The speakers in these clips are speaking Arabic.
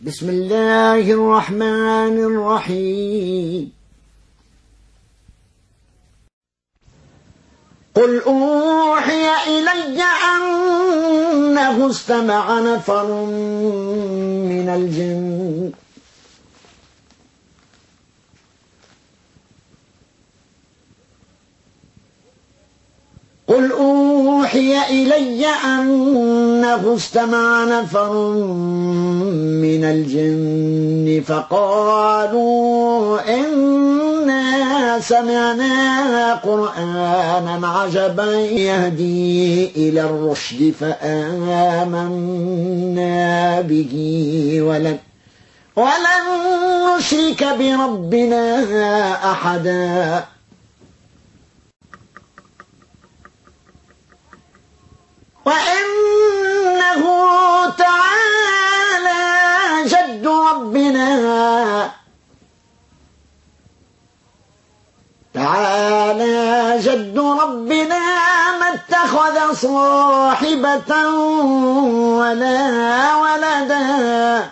بسم الله الرحمن الرحيم. قل أوحي إلي أنه استمع نفر من الجن قل أوحي إلي أنه استمع نفر من الجن فقالوا إنا سمعنا قرآنا عجبا يهدي إلى الرشد فآمنا به ولن ولن نشرك بربنا أحدا. وإنه تعالى جد ربنا تعالى جد ربنا ما اتخذ صاحبة ولا ولدا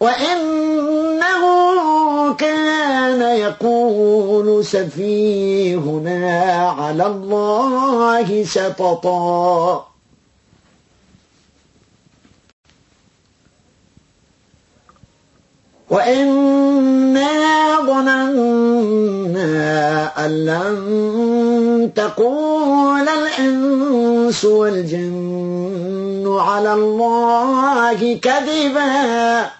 وإنه كان يقول سفيهنا على الله شططا وإنا ظننا أن لن تقول الإنس والجن على الله كذبا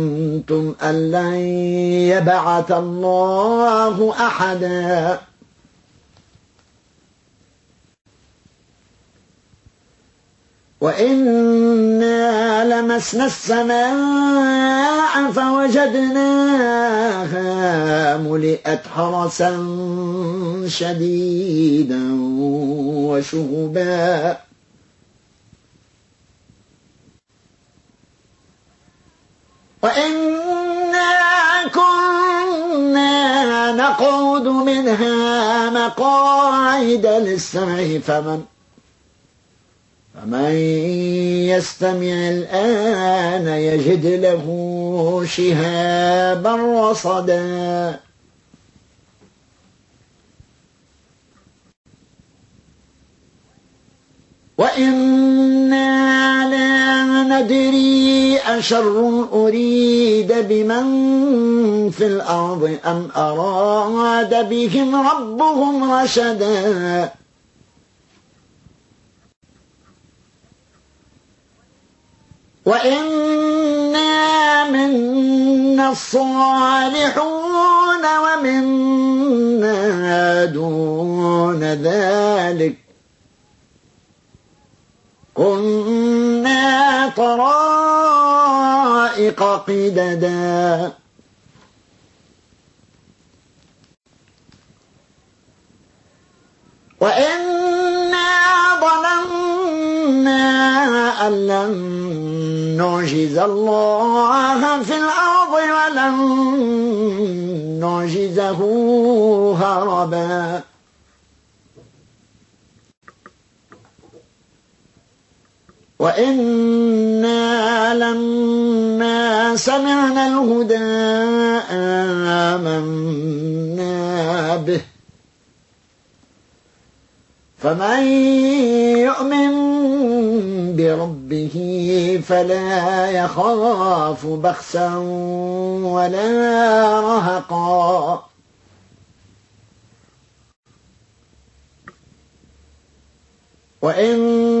ظننتم أن لن يبعث الله أحدا؟ وإنا لمسنا السماء فوجدناها ملئت حرسا شديدا وشهبا وإنا كنا نقعد منها مقاعد للسمع فمن فمن يستمع الآن يجد له شهابا رصدا. وإنا أشر أريد بمن في الأرض أم أراد بهم ربهم رشدا وإنا منا الصالحون ومنا دون ذلك كنا طرائق قددا. وإنا ظننا أن لن نعجز الله في الأرض ولن نعجزه هربا. وإنا لما سمعنا الهدى آمنا به فمن يؤمن بربه فلا يخاف بخسا ولا رهقا منا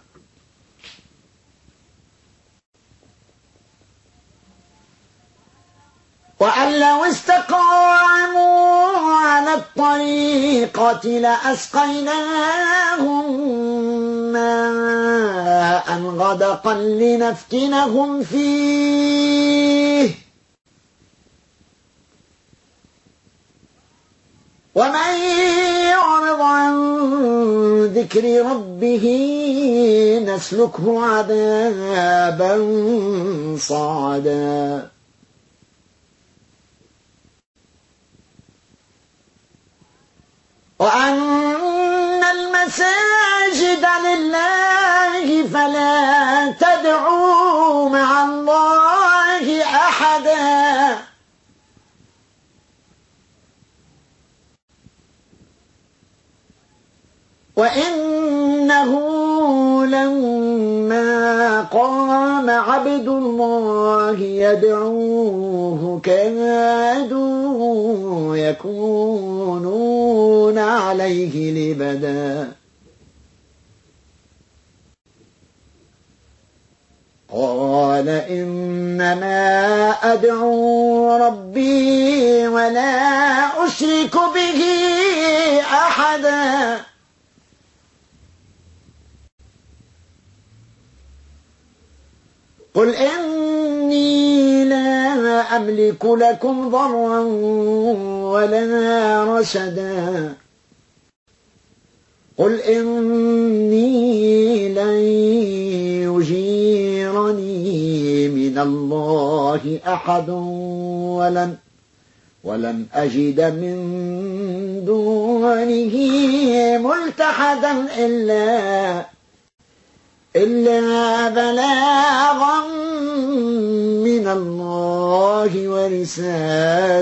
وأن لو استقاموا على الطريقة لأسقيناهم ماء غدقا لنفتنهم فيه. ومن يعرض عن ذكر ربه نسلكه عذابا صعدا. وأن المساجد لله فلا تدعوا مع الله أحدا. وإنه لما قام عبد الله يدعوه كادوا يكونون عليه لبدا. قال إنما أدعو ربي ولا أشرك به أحدا. قل إني لا أملك لكم ضرا ولا رشدا. قل إني لن يجيرني من الله أحد ولن ولن أجد من دونه ملتحدا إلا إلا بلاغا من الله ورسالاته.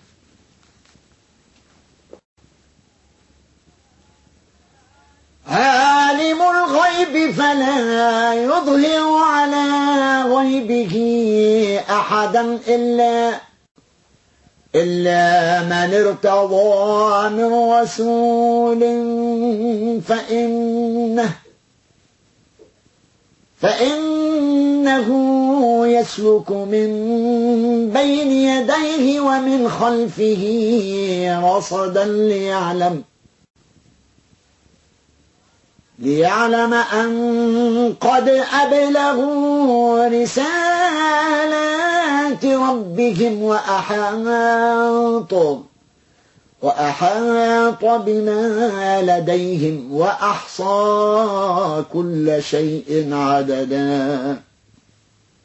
الغيب فلا يظهر على غيبه أحدا إلا إلا من ارتضى من رسول فإنه فإنه يسلك من بين يديه ومن خلفه رصدا ليعلم. ليعلم أن قد أبلغوا رسالات ربهم وأحاط وأحاط بما لديهم وأحصى كل شيء عددا.